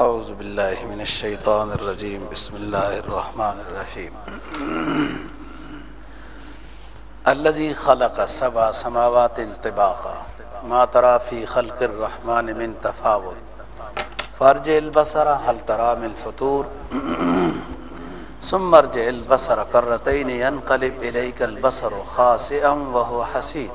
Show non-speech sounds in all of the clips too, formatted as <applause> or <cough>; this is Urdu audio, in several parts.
اعوذ باللہ من الشیطان الرجیم، بسم اللہ الرحمن الرحیم. الذي خلق سبع سماوات طباقا، ما ترى في خلق الرحمن من تفاوت. فارجع البصر، هل ترى من فطور. ثم ارجع البصر كرتين ينقلب اليك البصر خاسئا وهو حسين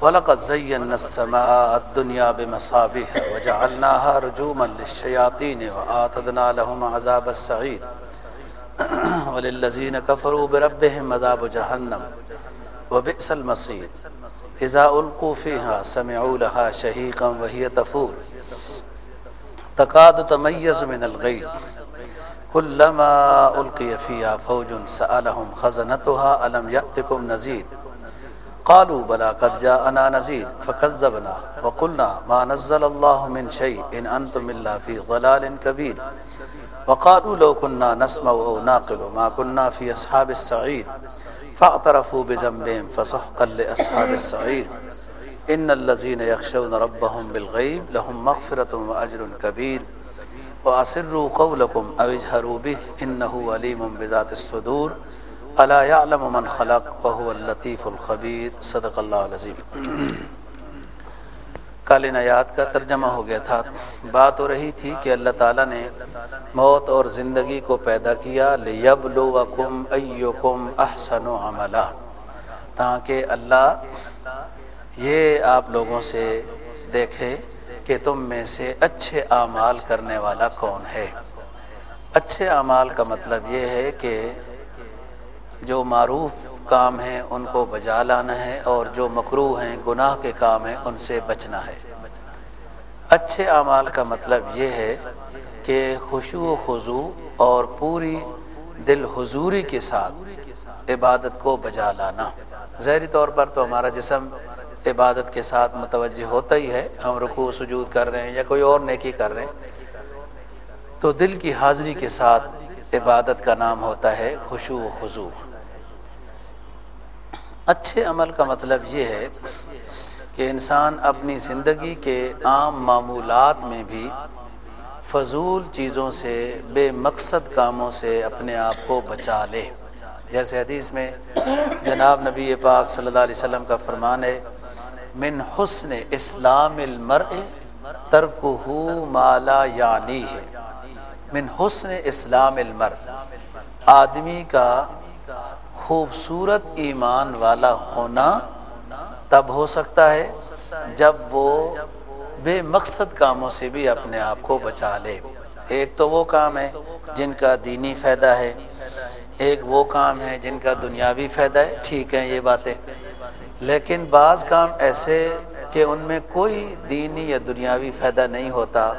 ولقد زينا السماء الدنيا بمصابيح وجعلناها رجوما للشياطين وآتدنا لهم عذاب السعيد <clears throat> وللذين كفروا بربهم عذاب جهنم وبئس المصير. إذا ألقوا فيها سمعوا لها شهيقا وهي تفور. تكاد تميز من الغيظ. كلما ألقي فيها فوج سألهم خزنتها ألم يأتكم نزيد قالوا بلا قد جاءنا نزيد فكذبنا وقلنا ما نزل الله من شيء إن أنتم إلا في ضلال كبير. وقالوا لو كنا نسمع أو ناقل ما كنا في أصحاب السعيد فاعترفوا بذنبهم فسحقا لأصحاب السعيد إن الذين يخشون ربهم بالغيب لهم مغفرة وأجر كبير. وأسروا قولكم أو اجهروا به إنه عليم بذات الصدور. الا يعلم من خلق وهو اللطیف الخبیر، صدق اللہ العظیم. کال نیات کا ترجمہ ہو گیا تھا۔ بات ہو رہی تھی کہ اللہ تعالیٰ نے موت اور زندگی کو پیدا کیا، لیبلوکم ایکم احسن عملا، تاکہ اللہ یہ آپ لوگوں سے دیکھے کہ تم میں سے اچھے اعمال کرنے والا کون ہے۔ اچھے اعمال کا مطلب یہ ہے کہ جو معروف کام ہیں ان کو بجا لانا ہے اور جو مکرو ہیں گناہ کے کام ہیں ان سے بچنا ہے۔ اچھے اعمال کا مطلب یہ ہے کہ خوشو و خضو اور پوری دل حضوری کے ساتھ عبادت کو بجا لانا۔ ظاہری طور پر تو ہمارا جسم عبادت کے ساتھ متوجہ ہوتا ہی ہے۔ ہم رکوع، سجود کر رہے ہیں یا کوئی اور نیکی کر رہے ہیں۔ تو دل کی حاضری کے ساتھ عبادت کا نام ہوتا ہے خوشو و خضو اچھے عمل کا مطلب یہ ہے کہ انسان اپنی زندگی کے عام معمولات میں بھی فضول چیزوں سے، بے مقصد کاموں سے اپنے آپ کو بچا لے۔ جیسے حدیث میں جناب نبی پاک صلی اللہ علیہ وسلم کا فرمان ہے، من حسن اسلام المرء ترکہ مالا یعنی ہے من حسن اسلام المرء۔ آدمی کا خوبصورت ایمان والا ہونا تب ہو سکتا ہے جب وہ بے مقصد کاموں سے بھی اپنے آپ کو بچا لے۔ ایک تو وہ کام ہے جن کا دینی فائدہ ہے، ایک وہ کام ہے جن کا دنیاوی فائدہ ہے۔ ٹھیک ہے یہ باتیں۔ لیکن بعض کام ایسے کہ ان میں کوئی دینی یا دنیاوی فائدہ نہیں ہوتا۔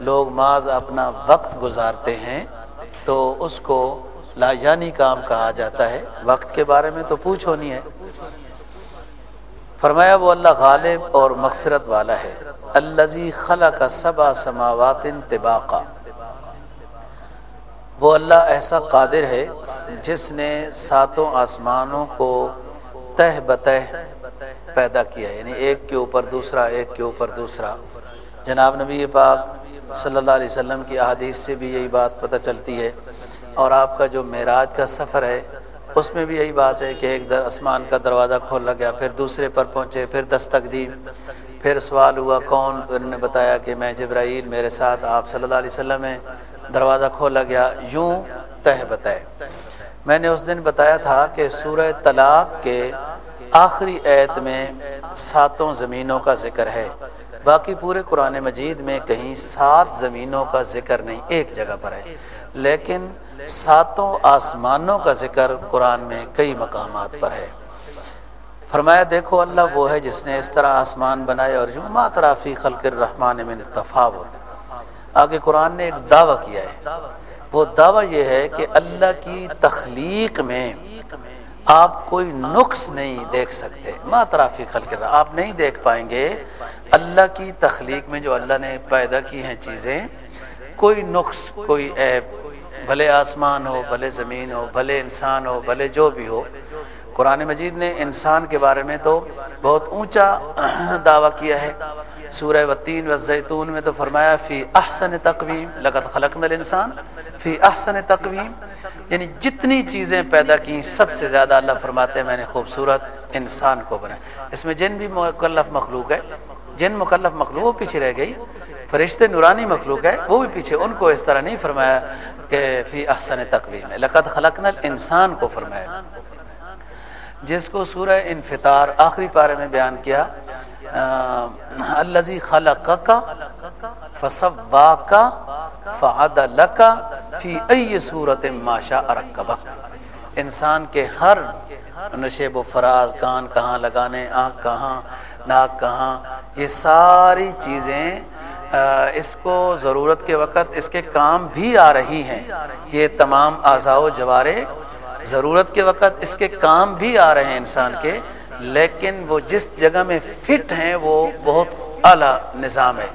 لوگ بعض اپنا وقت گزارتے ہیں تو اس کو لاجانی کام کہا جاتا ہے۔ وقت کے بارے میں تو پوچھو نہیں ہے۔ فرمایا، وہ اللہ غالب اور مغفرت والا ہے۔ الزی خلا کا سبا سماوات طباقا۔ وہ اللہ ایسا قادر ہے جس نے ساتوں آسمانوں کو تہ بتہ پیدا کیا ہے یعنی ایک کے اوپر دوسرا، ایک کے اوپر دوسرا۔ جناب نبی پاک صلی اللہ علیہ وسلم کی احادیث سے بھی یہی بات پتہ چلتی ہے۔ اور آپ کا جو معراج کا سفر ہے، اس میں بھی یہی بات ہے کہ ایک در اسمان کا دروازہ کھولا گیا پھر دوسرے پر پہنچے، پھر دستک دی پھر سوال ہوا کون؟ تو انہوں نے بتایا کہ میں جبرائیل، میرے ساتھ آپ صلی اللہ علیہ وسلم میں دروازہ کھولا گیا یوں تہ بتائے۔ میں نے اس دن بتایا تھا کہ سورہ طلاق کے آخری ایت میں ساتوں زمینوں کا ذکر ہے۔ باقی پورے قرآن مجید میں کہیں سات زمینوں کا ذکر نہیں، ایک جگہ پر ہے۔ لیکن ساتوں آسمانوں کا ذکر قرآن میں کئی مقامات پر ہے۔ فرمایا، دیکھو، اللہ وہ ہے جس نے اس طرح آسمان بنائے اور جو ماترافی خلق الرحمن من تفاوت۔ آگے قرآن نے ایک دعویٰ کیا ہے۔ وہ دعویٰ یہ ہے کہ اللہ کی تخلیق میں آپ کوئی نقص نہیں دیکھ سکتے۔ ماترافی خلق آپ نہیں دیکھ پائیں گے۔ اللہ کی تخلیق میں جو اللہ نے پیدا کی ہیں چیزیں، کوئی نقص، کوئی عیب بھلے آسمان ہو، بھلے زمین ہو، بھلے انسان ہو، بھلے جو بھی ہو۔ قرآن مجید نے انسان کے بارے میں تو بہت اونچا دعویٰ کیا ہے۔ سورہ وطین و زیتون میں تو فرمایا، فی احسن تقویم لقد خلقنا الانسان، فی احسن تقویم۔ یعنی جتنی چیزیں پیدا کی سب سے زیادہ اللہ فرماتے ہیں، میں نے خوبصورت انسان کو بنایا۔ اس میں جن بھی مکلف مخلوق ہے جن مکلف مخلوق وہ پیچھے رہ گئی، فرشتے نورانی مخلوق ہے وہ بھی پیچھے ان کو اس طرح نہیں فرمایا کہ فی احسن تقویم لقد خلقنا الانسان کو فرمایا۔ جس کو سورہ انفطار آخری پارے میں بیان کیا الزی خلق کا فصبا کا فعدل کا فی ای صورت ماشا ارکبا انسان کے ہر نشیب و فراز، کان کہاں لگانے، آنکھ کہاں ناک کہاں۔ یہ ساری چیزیں اس کو ضرورت کے وقت اس کے کام بھی آ رہی ہیں۔ یہ تمام اعضاء و جوارے ضرورت کے وقت اس کے کام بھی آ رہے ہیں انسان کے۔ لیکن وہ جس جگہ میں فٹ ہیں، وہ بہت اعلیٰ نظام ہے۔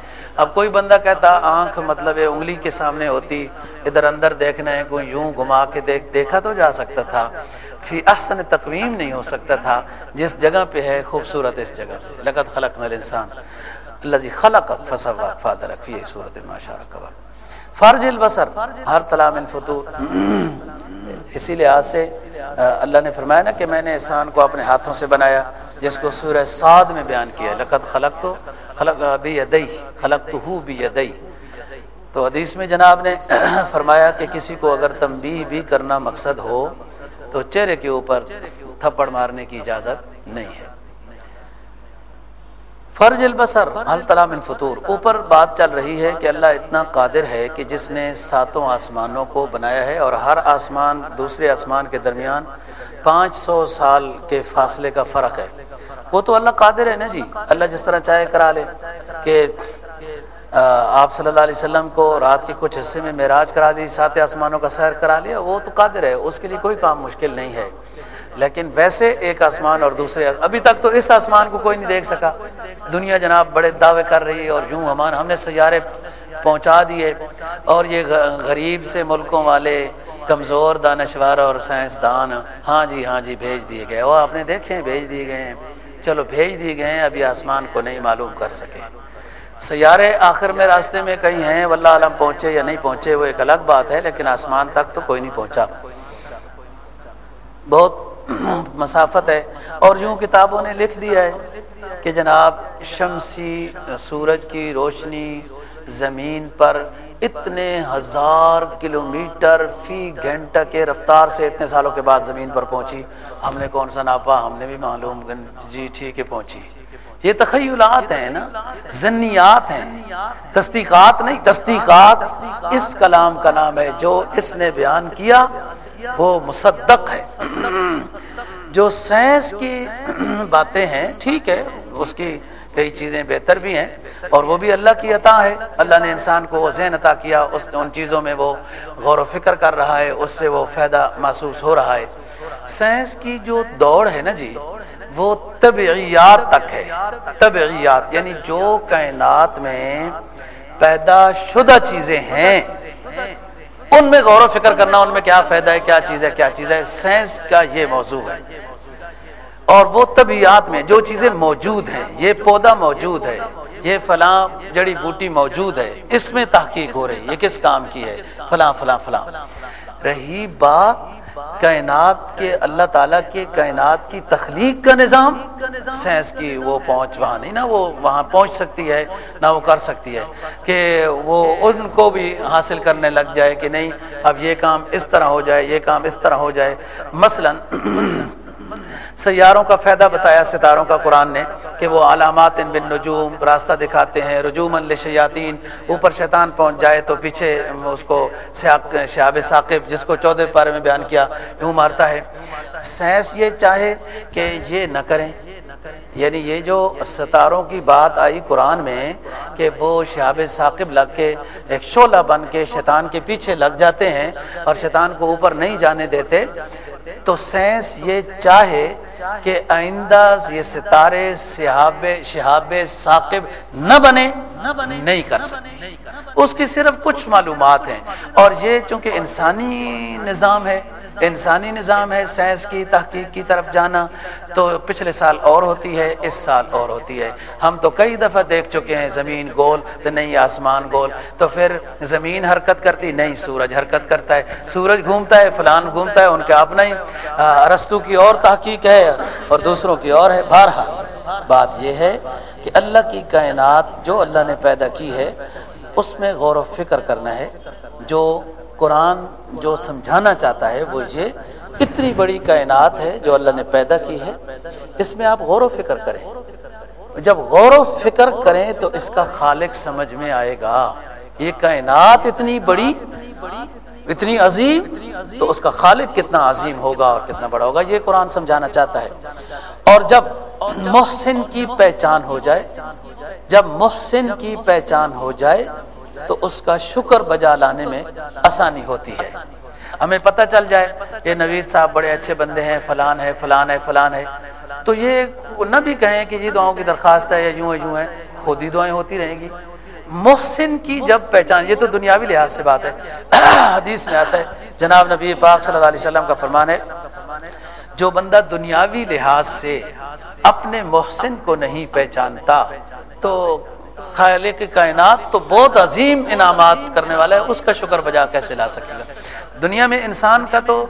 اب کوئی بندہ کہتا، آنکھ مطلب انگلی کے سامنے ہوتی، ادھر اندر دیکھنا ہے، کوئی یوں گھما کے دیکھ، دیکھا تو جا سکتا تھا۔ فی احسن تقویم نہیں ہو سکتا تھا۔ جس جگہ پہ ہے، خوبصورت اس جگہ پہ۔ لقد خلق نل انسان اللہ جی خلق فصوا فادر فی صورت ماشاء فرج البصر۔ ہر طلام الفطور اسی لحاظ سے، اللہ نے فرمایا نا کہ میں نے انسان کو اپنے ہاتھوں سے بنایا، جس کو سورہ سعد میں بیان کیا لقد خلق تو خلق بھی ادئی تو ہو تو حدیث میں جناب نے <clears throat> فرمایا کہ کسی کو اگر تنبیہ بھی کرنا مقصد ہو، تو چہرے کے اوپر تھپڑ مارنے کی اجازت نہیں ہے۔ فرج البصر حل تلا من فطور۔ اوپر بات چل رہی ہے کہ اللہ اتنا قادر ہے کہ جس نے ساتوں آسمانوں کو بنایا ہے اور ہر آسمان دوسرے آسمان کے درمیان پانچ سو سال کے فاصلے کا فرق ہے۔ وہ تو اللہ قادر ہے نا جی۔ اللہ جس طرح چاہے کرا لے کہ آپ صلی اللہ علیہ وسلم کو رات کے کچھ حصے میں معراج کرا دی سات آسمانوں کا سیر کرا لیا، وہ تو قادر ہے، اس کے لیے کوئی کام مشکل نہیں ہے۔ لیکن ویسے ایک آسمان اور دوسرے، ابھی تک تو اس آسمان کو کوئی نہیں دیکھ سکا۔ دنیا جناب بڑے دعوے کر رہی ہے اور یوں ہمان ہم نے سیارے پہنچا دیے۔ اور یہ غریب سے ملکوں والے، کمزور دانشور اور سائنسدان ہاں جی ہاں جی بھیج دیے گئے۔ وہ آپ نے دیکھے، بھیج دیے گئے۔ ہیں چلو بھیج دیے گئے ہیں، ابھی آسمان کو نہیں معلوم کر سکے۔ سیارے آخر میں راستے میں کہیں ہیں، واللہ عالم پہنچے یا نہیں پہنچے، وہ ایک الگ بات ہے، لیکن آسمان تک تو کوئی نہیں پہنچا۔ بہت مسافت ہے۔ اور یوں کتابوں نے لکھ دیا ہے کہ جناب شمسی سورج کی روشنی زمین پر اتنے ہزار کلومیٹر فی گھنٹہ کے رفتار سے اتنے سالوں کے بعد زمین پر پہنچی۔ ہم نے کون سا ناپا؟ ہم نے بھی معلوم۔ جی ٹھیک ہے، پہنچی۔ یہ تخیلات ہیں نا، ذنیات ہیں۔ تصدیقات نہیں، تصدیقات۔ اس کلام کا نام ہے، جو اس نے بیان کیا، وہ مصدق ہے۔ جو سائنس کی باتیں ہیں، ٹھیک ہے، اس کی کئی چیزیں بہتر بھی ہیں اور وہ بھی اللہ کی عطا ہے۔ اللہ نے انسان کو وہ ذہن عطا کیا، اس ان چیزوں میں وہ غور و فکر کر رہا ہے، اس سے وہ فائدہ محسوس ہو رہا ہے۔ سائنس کی جو دوڑ ہے نا جی وہ طبعیات تک ہے۔ طبعیات یعنی جو کائنات میں پیدا شدہ چیزیں ہیں، ان میں غور و فکر کرنا، ان میں کیا فائدہ ہے، کیا چیز ہے، کیا چیز ہے۔ سائنس کا یہ موضوع ہے۔ اور وہ طبیعت میں جو چیزیں موجود ہیں، یہ پودا موجود ہے، یہ فلاں جڑی بوٹی موجود ہے، اس میں تحقیق ہو رہی یہ کس کام کی ہے؟ فلاں فلاں فلاں۔ رہی بات کائنات کے اللہ تعالیٰ کے کائنات کی تخلیق کا نظام، سائنس کی وہ پہنچ وہاں نہیں نا، وہ وہاں پہنچ سکتی ہے، نہ وہ کر سکتی ہے کہ وہ ان کو بھی حاصل کرنے لگ جائے کہ نہیں، اب یہ کام اس طرح ہو جائے، یہ کام اس طرح ہو جائے۔ مثلا سیاروں کا فائدہ بتایا، ستاروں کا قرآن نے کہ وہ علامات ان بن نجوم راستہ دکھاتے ہیں رجوم الشیاطین اوپر شیطان پہنچ جائے تو پیچھے اس کو شہاب ثاقب، جس کو چودہ پارے میں بیان کیا، یوں مارتا ہے۔ سائنس یہ چاہے کہ یہ نہ کریں۔ یعنی یہ جو ستاروں کی بات آئی قرآن میں کہ وہ شہاب ثاقب لگ کے ایک شعلہ بن کے شیطان کے پیچھے لگ جاتے ہیں اور شیطان کو اوپر نہیں جانے دیتے تو سینس یہ چاہے کہ آئندہ یہ ستارے شہاب شہاب ثاقب نہ بنے، نہیں کر سکتے۔ اس کی صرف کچھ معلومات ہیں۔ اور یہ چونکہ انسانی نظام ہے انسانی نظام ہے، سائنس کی، تحقیق کی طرف جانا۔ تو پچھلے سال اور ہوتی ہے، اس سال اور ہوتی ہے۔ ہم تو کئی دفعہ دیکھ چکے ہیں، زمین گول، تو نہیں آسمان گول۔ تو پھر زمین حرکت کرتی نہیں سورج حرکت کرتا ہے۔ سورج گھومتا ہے، فلان گھومتا ہے، ان کا اپنا ہی رستوں کی اور تحقیق ہے اور دوسروں کی اور ہے۔ بہرحال، بات یہ ہے کہ اللہ کی کائنات جو اللہ نے پیدا کی ہے، اس میں غور و فکر کرنا ہے۔ جو قرآن جو سمجھانا چاہتا ہے وہ یہ اتنی بڑی کائنات ہے جو اللہ نے پیدا کی ہے، اس میں آپ غور و فکر کریں۔ جب غور و فکر کریں تو اس کا خالق سمجھ میں آئے گا۔ یہ کائنات اتنی بڑی، اتنی عظیم، تو اس کا خالق کتنا عظیم ہوگا اور کتنا بڑا ہوگا، یہ قرآن سمجھانا چاہتا ہے۔ اور جب محسن کی پہچان ہو جائے، جب محسن کی پہچان ہو جائے تو اس کا شکر بجا لانے میں آسانی ہوتی ہے۔ ہمیں پتہ چل جائے یہ نوید صاحب بڑے اچھے بندے ہیں، فلان ہے فلان ہے فلان ہے۔ تو یہ نہ بھی کہیں کہ یہ دعاؤں کی درخواست ہے یا یوں ہے یوں ہے، خود ہی دعائیں ہوتی رہیں گی۔ محسن کی جب پہچان، یہ تو دنیاوی لحاظ سے بات ہے۔ <clears throat> حدیث میں آتا ہے، جناب نبی پاک صلی اللہ علیہ وسلم کا فرمان ہے، جو بندہ دنیاوی لحاظ سے اپنے محسن کو نہیں پہچانتا، تو خالق کائنات تو بہت عظیم انعامات کرنے والا ہے، اس کا شکر بجا کیسے لا سکے گا؟ دنیا میں انسان کا تو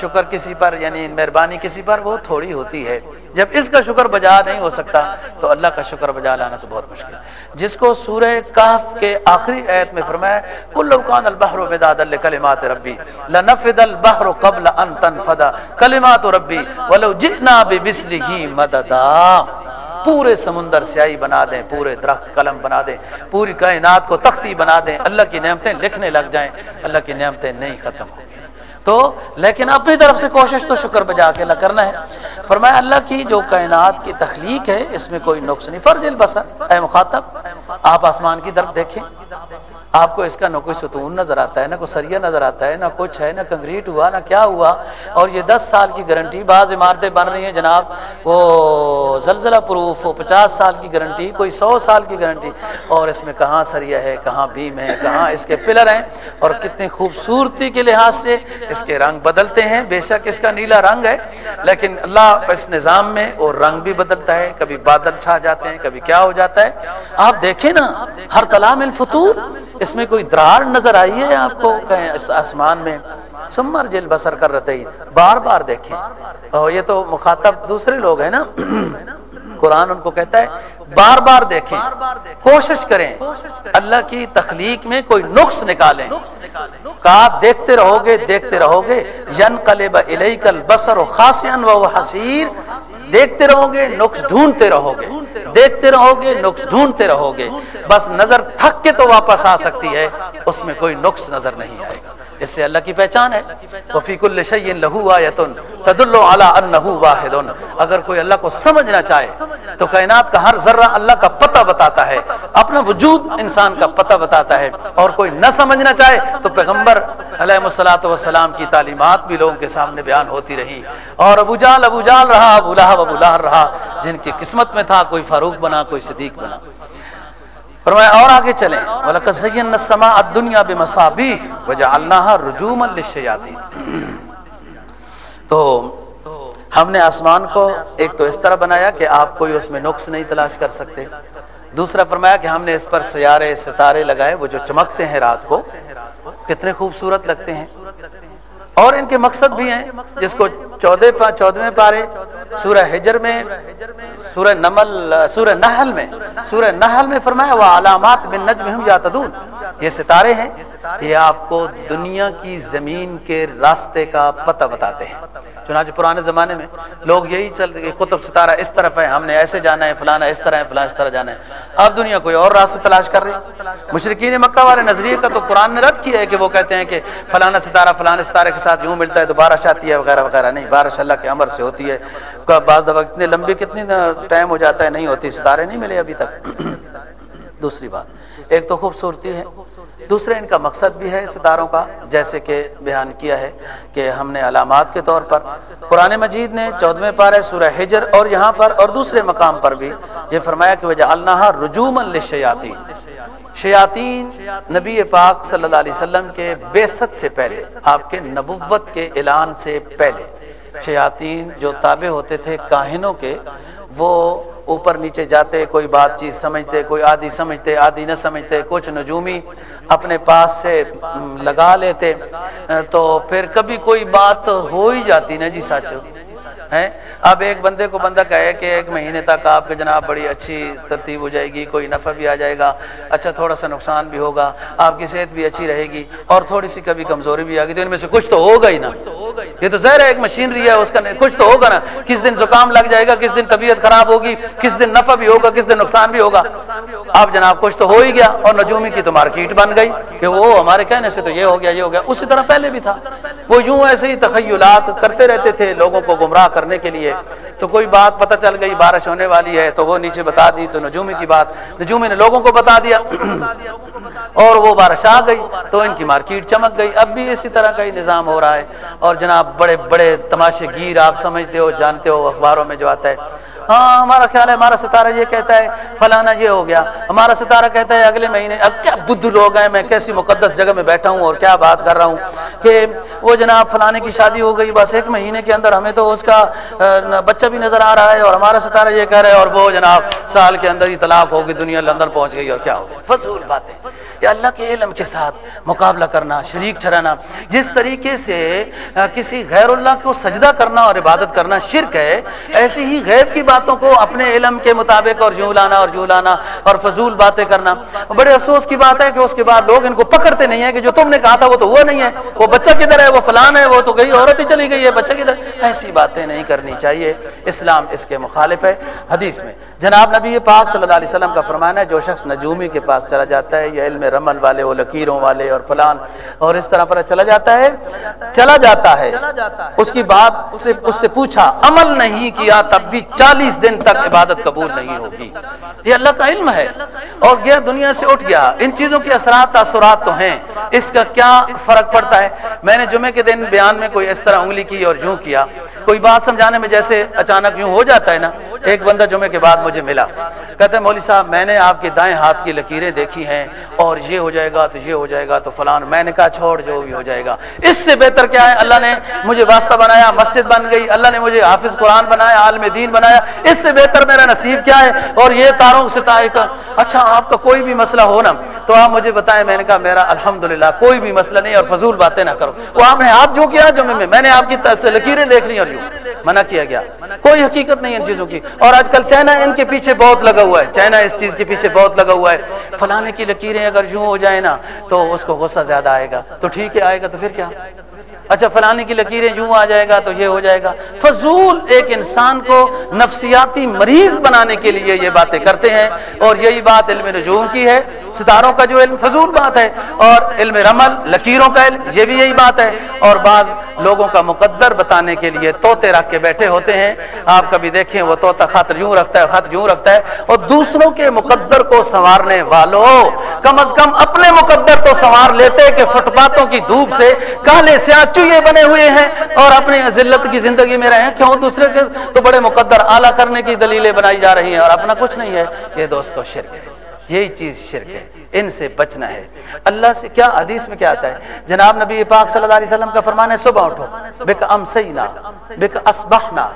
شکر کسی پر یعنی مہربانی کسی پر وہ تھوڑی ہوتی ہے۔ جب اس کا شکر بجا نہیں ہو سکتا، تو اللہ کا شکر بجا لانا تو بہت مشکل جس کو سورہ کہف کے آخری ایت میں فرمایا کل کان البحر مداد لکلمات ربی، لنفد البحر قبل ان تنفد کلمات ربی، ولو جئنا بمثله مددا۔ پورے سمندر سیاہی بنا دیں، پورے درخت قلم بنا دیں، پوری کائنات کو تختی بنا دیں، اللہ کی نعمتیں لکھنے لگ جائیں، اللہ کی نعمتیں نہیں ختم ہوں تو لیکن اپنی طرف سے کوشش تو شکر بجا کے اللہ کرنا ہے۔ فرمایا اللہ کی جو کائنات کی تخلیق ہے، اس میں کوئی نقص نہیں۔ فرج البصر، اے مخاطب، آپ آسمان کی طرف دیکھیں۔ آپ کو اس کا نہ کوئی ستون نظر آتا ہے، نہ کوئی سریا نظر آتا ہے، نہ کچھ ہے، نہ کنکریٹ ہوا، نہ کیا ہوا۔ اور یہ دس سال کی گارنٹی بعض عمارتیں بن رہی ہیں جناب۔ وہ زلزلہ پروف پچاس سال کی گارنٹی، کوئی سو سال کی گارنٹی۔ اور اس میں کہاں سریا ہے، کہاں بیم ہے، کہاں اس کے پلر ہیں۔ اور کتنی خوبصورتی کے لحاظ سے اس کے رنگ بدلتے ہیں، بے شک اس کا نیلا رنگ ہے، لیکن اللہ اس نظام میں وہ رنگ بھی بدلتا ہے۔ کبھی بادل چھا جاتے ہیں، کبھی کیا ہو جاتا ہے۔ آپ دیکھیں نا، ہر کلام الفطور اس میں کوئی درار نظر آئی ہے آپ کو؟ کہیں اس آسمان میں سمر جل بسر کر رہتے ہی بار بار دیکھیں۔ اور یہ تو مخاطب دوسرے لوگ ہیں نا۔ قرآن ان کو کہتا ہے بار بار دیکھیں کوشش کریں اللہ کی تخلیق میں کوئی نقص نکالیں۔ کہا دیکھتے رہو گے دیکھتے رہو گے ین کلب بسر و خاصین و حسیر۔ دیکھتے رہو گے نقص ڈھونڈتے رہو گے دیکھتے رہو گے نقص ڈھونڈتے رہو گے بس نظر تھک کے تو واپس آ سکتی ہے اس میں کوئی نقص نظر نہیں آئے گا۔ اس سے اللہ کی پہچان ہے. وفیق الشین لہو آیتن تدل علی انہو واحد اگر کوئی اللہ کو سمجھنا چاہے تو کائنات کا ہر ذرہ اللہ کا پتہ بتاتا ہے. اپنا وجود انسان کا پتہ بتاتا ہے. اور کوئی نہ سمجھنا چاہے تو پیغمبر علیہ السلاۃ والسلام کی تعلیمات بھی لوگوں کے سامنے بیان ہوتی رہی. اور ابو جال ابو جال رہا، ابو لہب، ابو لہر رہا. جن کی قسمت میں تھا، کوئی فاروق بنا، کوئی صدیق بنا. فرمایا اور آگے چلیں۔ وَلَقَدْ زَيَّنَّا السَّمَاءَ الدُّنْيَا بِمَصَابِيحَ وَجَعَلْنَاهَا رُجُومًا لِلشَّيَاطِينِ۔ تو ہم نے آسمان کو ایک تو اس طرح بنایا کہ آپ کوئی اس میں نقص نہیں تلاش کر سکتے۔ دوسرا فرمایا کہ ہم نے اس پر سیارے، ستارے لگائے، وہ جو چمکتے ہیں رات کو، کتنے خوبصورت لگتے ہیں۔ اور ان کے مقصد بھی ہیں، جس کو چودہ پا چودہویں پارے سورہ ہجر میں، سورہ نمل، سورہ نحل میں، سورہ نحل میں فرمایا وہ علامات بن نجم ہم تدون یہ ستارے ہیں، یہ آپ کو دنیا کی زمین کے راستے کا پتہ بتاتے ہیں۔ چنانچہ پرانے زمانے میں لوگ یہی چل قطب ستارہ اس طرف ہے، ہم نے ایسے جانا ہے فلانا اس طرح ہے فلانا اس طرح جانا ہے۔ اب دنیا کوئی اور راستہ تلاش کر رہی ہے۔ مشرقین مکہ والے نظریے کا تو قرآن نے رد کیا ہے کہ وہ کہتے ہیں کہ فلانا ستارہ فلانا ستارے کے ساتھ یوں ملتا ہے تو بارش آتی ہے، وغیرہ وغیرہ۔ نہیں، بارش اللہ کے امر سے ہوتی ہے۔ بعض دفعہ اتنی لمبی کتنی ٹائم ہو جاتا ہے، نہیں ہوتی، ستارے نہیں ملے ابھی تک۔ <clears throat> دوسری بات۔ ایک تو خوبصورتی ہے۔ دوسرے ان کا مقصد بھی ہے ستاروں کا، جیسے کہ بیان کیا ہے کہ ہم نے علامات کے طور پر قرآن مجید نے چودھویں پارے سورہ ہجر اور یہاں پر اور دوسرے مقام پر بھی یہ فرمایا کہ وجہ اللہ رجوم الشیاتی شیاطین نبی پاک صلی اللہ علیہ وسلم کے بیست سے پہلے، آپ کے نبوت کے اعلان سے پہلے۔ شیاطین جو تابع ہوتے تھے کاہنوں کے، وہ اوپر نیچے جاتے، کوئی بات چیت سمجھتے، کوئی آدھی سمجھتے آدھی نہ سمجھتے، کچھ نجومی اپنے پاس سے لگا لیتے، تو پھر کبھی کوئی بات ہو ہی جاتی نا جی سچ؟ ہے؟ اب ایک بندے کو بندہ کہے کہ ایک مہینے تک آپ کے جناب بڑی اچھی ترتیب ہو جائے گی، کوئی نفع بھی آ جائے گا اچھا تھوڑا سا نقصان بھی ہوگا، آپ کی صحت بھی اچھی رہے گی اور تھوڑی سی کبھی کمزوری بھی آ گئی تو ان میں سے کچھ تو ہوگا ہی نا۔ یہ تو ظاہر ہے ایک مشینری ہے، اس کا کچھ تو ہوگا نا۔ کس دن زکام لگ جائے گا، کس دن طبیعت خراب ہوگی، کس دن نفع بھی ہوگا، کس دن نقصان بھی ہوگا۔ اب جناب کچھ تو ہو ہی گیا اور نجومی کی تو مارکیٹ بن گئی کہ وہ ہمارے کہنے سے تو یہ ہو گیا، یہ ہو گیا۔ اسی طرح پہلے بھی تھا۔ وہ یوں ایسے ہی تخیلات کرتے رہتے تھے، لوگوں کو گمراہ کر کرنے کے لیے۔ تو کوئی بات پتہ چل گئی، بارش ہونے والی ہے، تو وہ نیچے بتا دی تو نجومی کی بات۔ نجومی نے لوگوں کو بتا دیا۔ اور وہ بارش آ گئی، تو ان کی مارکیٹ چمک گئی۔ اب بھی اسی طرح کا ہی نظام ہو رہا ہے۔ اور جناب، بڑے بڑے تماشے گیر آپ سمجھتے ہو، جانتے ہو اخباروں میں جو آتا ہے۔ ہاں ہمارا خیال ہے، ہمارا ستارہ یہ کہتا ہے، فلانا یہ ہو گیا۔ ہمارا ستارہ کہتا ہے، اگلے مہینے، اب کیا بدھ لوگ ہیں، میں کیسی مقدس جگہ میں بیٹھا ہوں اور کیا بات کر رہا ہوں کہ وہ جناب فلانے کی شادی ہو گئی، بس ایک مہینے کے اندر ہمیں تو اس کا بچہ بھی نظر آ رہا ہے اور ہمارا ستارہ یہ کہہ رہا ہے اور وہ جناب سال کے اندر ہی طلاق ہوگی دنیا لندن پہنچ گئی اور کیا ہو گئی۔ فضول باتیں۔ کہ اللہ کے علم کے ساتھ مقابلہ کرنا، شریک ٹھہرانا، جس طریقے سے کسی غیر اللہ کو سجدہ کرنا اور عبادت کرنا شرک ہے، ایسی ہی غیب کی باتوں کو اپنے علم کے مطابق اور جوں لانا اور جوں لانا اور فضول باتیں کرنا۔ بڑے افسوس کی بات ہے کہ اس کے بعد لوگ ان کو پکڑتے نہیں ہیں کہ جو تم نے کہا تھا وہ تو وہ نہیں ہے، وہ بچہ کدھر ہے، وہ فلان ہے، وہ تو گئی، عورت ہی چلی گئی ہے، بچہ کدھر۔ ایسی باتیں نہیں کرنی چاہیے۔ اسلام اس کے مخالف ہے۔ حدیث میں جناب نبی پاک صلی اللہ علیہ وسلم کا فرمانا ہے، جو شخص نجومی کے پاس چلا جاتا ہے یا علم رمل والے وہ لکیروں والے اور فلان اور اس طرح پر چلا جاتا ہے؟ چلا جاتا ہے۔ اس کی بات اسے اس سے پوچھا، عمل نہیں کیا تب بھی چالیس دن تک عبادت قبول نہیں ہوگی۔ یہ اللہ کا علم ہے۔ اور گیا دنیا سے اٹھ گیا۔ ان چیزوں کے اثرات، تاثرات تو ہیں۔ اس کا کیا فرق پڑتا ہے؟ میں نے جمعے کے دن بیان میں کوئی اس طرح انگلی کی اور یوں کیا۔ کوئی بات سمجھانے میں جیسے اچانک یوں ہو جاتا ہے نا۔ ایک بندہ جمعے کے بعد مجھے ملا کہتے ہیں مولوی صاحب، میں نے آپ کے دائیں ہاتھ کی لکیریں دیکھی ہیں اور یہ ہو جائے گا تو یہ ہو جائے گا تو فلان، میں نے کہا، چھوڑ، جو بھی ہو جائے گا۔ اس سے بہتر کیا ہے؟ اللہ نے مجھے واسطہ بنایا، مسجد بن گئی، اللہ نے مجھے حافظ قرآن بنایا، عالم دین بنایا۔ اس سے بہتر میرا نصیب کیا ہے؟ اور یہ تاروں سے اچھا آپ کا کوئی بھی مسئلہ ہو نا، تو آپ مجھے بتائیں۔ میں نے کہا، میرا الحمدللہ، کوئی بھی مسئلہ نہیں اور فضول باتیں نہ کرو۔ وہ آپ نے ہاتھ جو کیا جمعے میں میں نے آپ کی لکیریں دیکھ لی اور یوں۔ منع کیا گیا۔ کوئی حقیقت نہیں ان چیزوں کی۔ اور آج کل چائنا ان کے پیچھے بہت لگا ہوا ہے۔ چائنا اس چیز کے پیچھے بہت لگا ہوا ہے۔ فلانے کی لکیریں اگر یوں ہو جائیں نا، تو اس کو غصہ زیادہ آئے گا۔ تو ٹھیک ہے، آئے گا تو پھر کیا؟ اچھا فلانے کی لکیریں یوں آ جائے گا تو یہ ہو جائے گا۔ فضول ایک انسان کو نفسیاتی مریض بنانے کے لیے یہ باتیں کرتے ہیں۔ اور یہی بات علم نجوم کی ہے۔ ستاروں کا جو علم، فضول بات ہے، اور علم رمل، لکیروں کا علم، یہ بھی یہی بات ہے۔ اور بعض لوگوں کا مقدر بتانے کے لیے توتے رکھ کے بیٹھے ہوتے ہیں۔ آپ کبھی دیکھیں وہ توتا خط یوں رکھتا ہے خط یوں رکھتا ہے۔ اور دوسروں کے مقدر کو سنوارنے والوں کم از کم اپنے مقدر تو سنوار لیتے کہ فٹ پاتوں کی دھوپ سے کالے سیاہ چوہے بنے ہوئے ہیں۔ اور اپنی ذلت کی زندگی میں رہے کیوں؟ دوسرے کے تو بڑے مقدر اعلیٰ کرنے کی دلیلیں بنائی جا رہی ہیں۔ اور اپنا کچھ نہیں ہے۔ یہ دوستو، شرک ہے۔ یہی چیز شرک ہے، ان سے بچنا ہے۔ اللہ سے کیا حدیث میں کیا آتا ہے؟ جناب نبی پاک صلی اللہ علیہ وسلم کا فرمان ہے، صبح اٹھو، بک امسینا، بک اسبحنا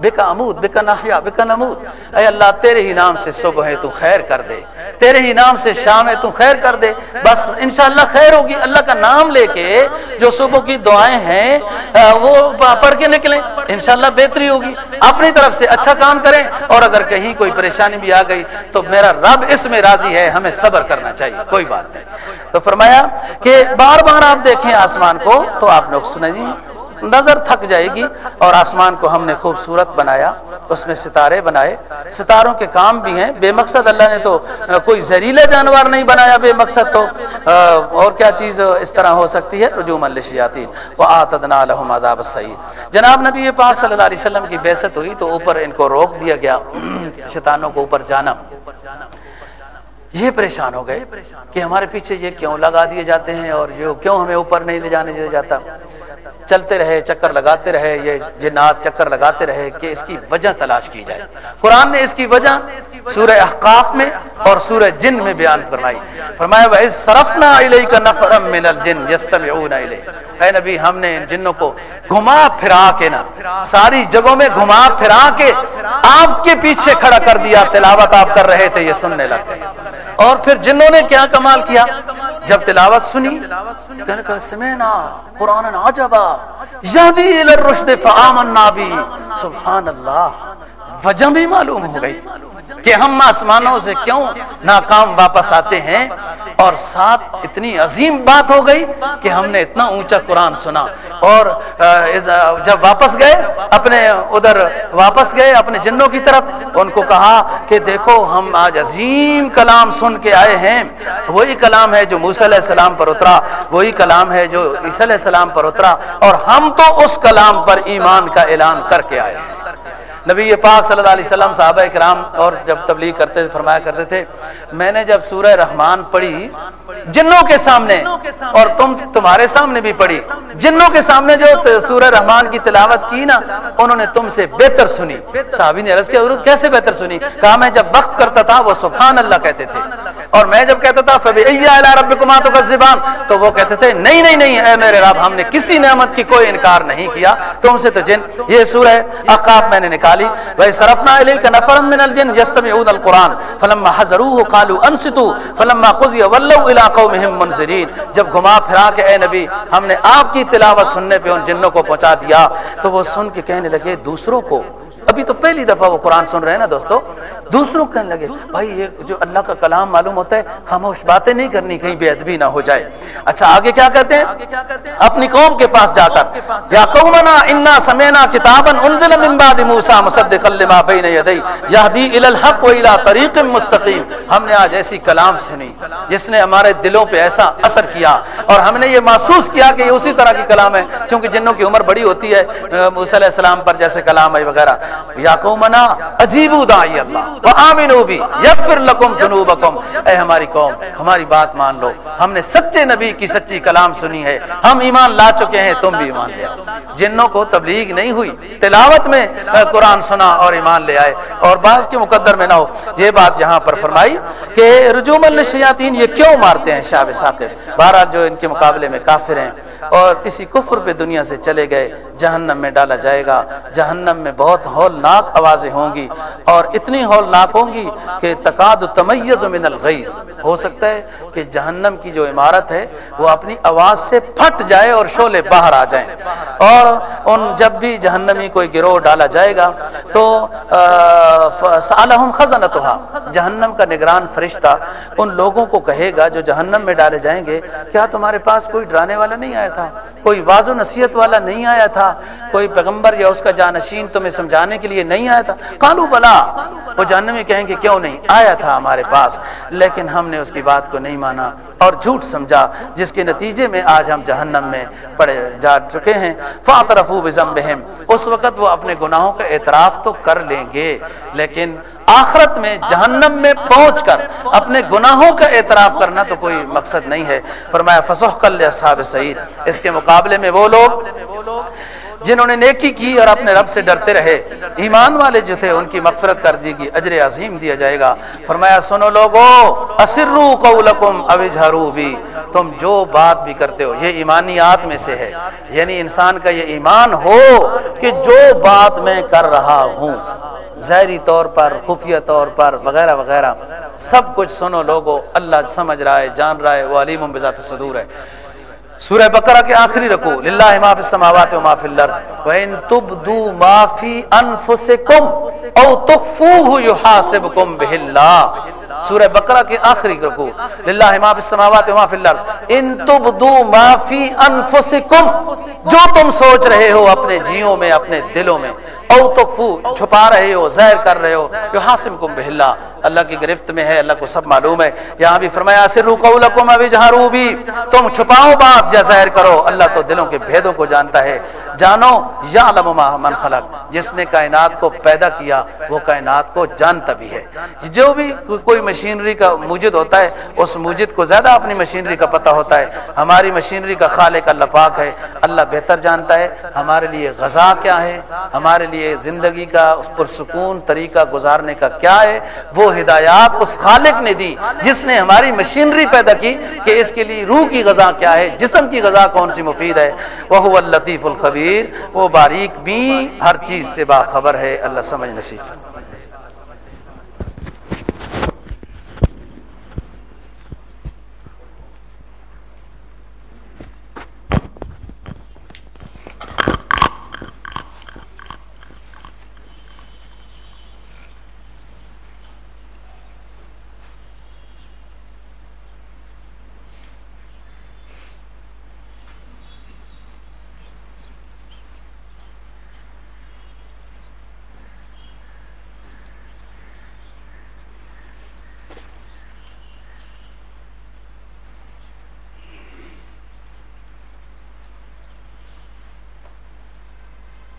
بک امود، بک نحیا، بک نمود۔ اے اللہ، تیرے ہی نام سے صبح ہے، تو خیر کر دے۔ تیرے ہی نام سے شام ہے، تو خیر کر دے۔ بس انشاءاللہ خیر ہوگی، اللہ کا نام لے کے جو صبح کی دعائیں ہیں وہ پڑھ کے نکلیں۔ انشاءاللہ بہتری ہوگی۔ اپنی طرف سے اچھا کام کریں اور اگر کہیں کوئی پریشانی بھی آ گئی تو میرا رب اس میں راضی ہے، ہمیں صبر کرنا چاہیے، کوئی بات نہیں۔ تو فرمایا کہ بار بار آپ دیکھیں آسمان کو تو آپ لوگ سنیں جی نظر تھک جائے گی اور آسمان کو ہم نے خوبصورت بنایا، اس میں ستارے بنائے۔ ستاروں کے کام بھی ہیں۔ بے مقصد اللہ نے تو کوئی زہریلا جانور نہیں بنایا، بے مقصد تو اور کیا چیز اس طرح ہو سکتی ہے؟ رجوم الشیاتی وہ آتدنا لہم عذاب السعید جناب نبی پاک صلی اللہ علیہ وسلم کی بیست ہوئی تو اوپر ان کو روک دیا گیا، شیطانوں کو اوپر جانا۔ یہ پریشان ہو گئے کہ ہمارے پیچھے یہ کیوں لگا دیے جاتے ہیں اور جو کیوں ہمیں اوپر نہیں لے جانے دیا جاتا؟ چلتے رہے، چکر لگاتے رہے، یہ جنات چکر لگاتے رہے کہ اس کی وجہ تلاش کی جائے۔ قرآن نے اس کی وجہ سورہ احقاف میں اور سورہ جن میں بیان فرمائی۔ فرمایا، وَإِذْ صَرَفْنَا إِلَيْكَ نَفَرًا مِّنَ الْجِنِّ يَسْتَمِعُونَ إِلَيْكَ اے نبی، ہم نے ان جنوں کو گھما پھرا کے نا، ساری جگہوں میں گھما پھرا کے آپ کے پیچھے کھڑا کر دیا، تلاوت آپ کر رہے تھے، یہ سننے لگ گئے۔ اور پھر جنہوں نے کیا کمال کیا؟ جب تلاوت سنی، کہنے کہا سمینا قرآن عجبا یادی الرشد فآمنا بھی سبحان اللہ، وجہ بھی معلوم ہو گئی۔ کہ ہم آسمانوں سے کیوں ناکام واپس آتے ہیں؟ اور ساتھ اتنی عظیم بات ہو گئی کہ ہم نے اتنا اونچا قرآن سنا۔ اور جب واپس گئے، اپنے ادھر واپس گئے، اپنے جنوں کی طرف، ان کو کہا کہ دیکھو، ہم آج عظیم کلام سن کے آئے ہیں۔ وہی کلام ہے جو موسیٰ علیہ السلام پر اترا۔ وہی کلام ہے جو عیسیٰ علیہ السلام پر اترا۔ اور ہم تو اس کلام پر ایمان کا اعلان کر کے آئے ہیں۔ نبی پاک صلی اللہ علیہ وسلم صحابہ کرام اور جب تبلیغ کرتے فرمایا کرتے تھے، میں نے جب سورہ رحمان پڑھی، جنوں کے سامنے، اور تم، تمہارے سامنے بھی پڑھی، جنوں کے سامنے جو سورہ رحمان کی تلاوت کی نا، انہوں نے تم سے بہتر سنی۔ صحابی نے عرض کیا کیسے بہتر سنی؟ کہا، میں جب وقف کرتا تھا، وہ سبحان اللہ کہتے تھے۔ اور میں جب کہتا تھا زبان تو وہ کہتے تھے، نہیں نہیں نہیں، اے میرے رب، ہم نے کسی نعمت کی کوئی انکار نہیں کیا، تم سے تو جن یہ سورہ اقاب میں نے نکالی وہی سرفنا علیہ نفر من الجن یستمعون القرآن فلما حضروه قالوا انصتوا فلما قضی ولوا الى قومهم منذرین جب گھما پھرا کے، اے نبی، ہم نے آپ کی تلاوت سننے پہ ان جنوں کو پہنچا دیا، تو وہ سن کے کہنے لگے دوسروں کو، ابھی تو پہلی دفعہ وہ قرآن سن رہے ہیں نا دوستو؟ دوسروں کہنے لگے، بھائی یہ جو اللہ کا کلام معلوم ہوتا ہے، خاموش باتیں نہیں کرنی، کہیں بے ادبی نہ ہو جائے۔ اچھا آگے کیا کہتے ہیں؟ اپنی قوم کے پاس جا کر، یا قومنا انا سمینا کتابا انزل من بعد موسی مصدقا لما بین یدی، یہدی الی الحق و الی طریق مستقیم۔ ہم نے آج ایسی کلام سنی، جس نے ہمارے دلوں پہ ایسا اثر کیا، اور ہم نے یہ محسوس کیا کہ یہ اسی طرح کی کلام ہے۔ چونکہ جنوں کی عمر بڑی ہوتی ہے، موسی علیہ السلام پر جیسے کلام ہے وغیرہ۔ یا قومنا عجیبو دائی اللہ۔ یغفر لکم ذنوبکم۔ اے ہماری قوم، ہماری بات مان لو۔ ہم نے سچے نبی کی سچی کلام سنی ہے۔ ہم ایمان لا چکے ہیں، تم بھی ایمان لے جنوں کو تبلیغ نہیں ہوئی، تلاوت میں قرآن سنا اور ایمان لے آئے۔ اور بعض کے مقدر میں نہ ہو۔ یہ بات یہاں پر فرمائی کہ رجوم الشیاطین یہ کیوں مارتے ہیں شاب ثاقب بہرحال جو ان کے مقابلے میں کافر ہیں اور اسی کفر پہ دنیا سے چلے گئے، جہنم میں ڈالا جائے گا۔ جہنم میں بہت ہولناک آوازیں ہوں گی اور اتنی ہولناک ہوں گی کہ تقاد تمیز من الغیث ہو سکتا ہے کہ جہنم کی جو عمارت ہے، وہ اپنی آواز سے پھٹ جائے اور شولے باہر آ جائیں۔ اور ان جب بھی جہنمی کوئی گروہ ڈالا جائے گا تو سالہم خزنتہا۔ جہنم کا نگران فرشتہ ان لوگوں کو کہے گا جو جہنم میں ڈالے جائیں گے، کیا تمہارے پاس کوئی ڈرانے والا نہیں آیا تھا۔ کوئی واض و نصیحت والا نہیں آیا تھا۔ کوئی پیغمبر یا اس کا جانشین تمہیں سمجھانے کے لیے نہیں آیا تھا۔ کالو بلا۔ وہ جاننے میں کہیں گے، کیوں نہیں؟ آیا تھا ہمارے پاس۔ لیکن ہم نے اس کی بات کو نہیں مانا اور جھوٹ سمجھا، جس کے نتیجے میں آج ہم جہنم میں پڑے جا چکے ہیں۔ فاطرفو بزمبہم اس وقت وہ اپنے گناہوں کا اعتراف تو کر لیں گے، لیکن آخرت میں جہنم میں پہنچ کر اپنے گناہوں کا اعتراف کرنا تو کوئی مقصد نہیں ہے۔ فرمایا فسح کل اصحاب سعید اس کے مقابلے میں وہ لوگ جنہوں نے نیکی کی اور اپنے رب سے ڈرتے رہے، ایمان والے جو تھے، ان کی مغفرت کر دی گی اجر عظیم دیا جائے گا۔ فرمایا، سنو لوگو اسرو قولکم اوجھرو بھی تم جو بات بھی کرتے ہو، یہ ایمانیات میں سے ہے۔ یعنی انسان کا یہ ایمان ہو کہ جو بات میں کر رہا ہوں۔ ظاہری طور پر، خفیہ طور پر، وغیرہ وغیرہ۔ سب کچھ سنو لوگو، اللہ سمجھ رہا ہے، جان رہا ہے، وہ علیم بذات صدور ہے۔ سورہ بقرہ کے آخری رکو للہ ما فی السماوات و ما فی الارض۔ وان تبدوا ما فی انفسکم او تخفوه یحاسبکم به اللہ سورہ بقرہ کے آخری رکو للہ ما فی السماوات و ما فی الارض۔ ان تبدوا ما فی انفسکم جو تم سوچ رہے ہو اپنے جیوں میں، اپنے دلوں میں او تکفو چھپا رہے ہو زہر کر رہے ہو جو حاسم کم بہلا۔ اللہ کی گرفت میں ہے اللہ کو سب معلوم ہے۔ یہاں بھی فرمایا سرو قولکم ابھی جہارو بھی۔ تم چھپاؤ بات یا زہر کرو۔ اللہ تو دلوں کے بھیدوں کو جانتا ہے۔ جانو یا من خلق، جس نے کائنات کو پیدا کیا، وہ کائنات کو جانتا بھی ہے۔ جو بھی کوئی مشینری کا موجد ہوتا ہے، اس موجد کو زیادہ اپنی مشینری کا پتہ ہوتا ہے۔ ہماری مشینری کا خالق اللہ پاک ہے، اللہ بہتر جانتا ہے۔ ہمارے لیے غذا کیا ہے؟ ہمارے لیے زندگی کا اس پر سکون طریقہ گزارنے کا کیا ہے؟ وہ ہدایات اس خالق نے دی، جس نے ہماری مشینری پیدا کی کہ اس کے لیے روح کی غذا کیا ہے، جسم کی غذا کون سی مفید ہے؟ وہ الطیف الخبیر وہ باریک بھی ہر چیز سے باخبر ہے اللہ سمجھ نصیب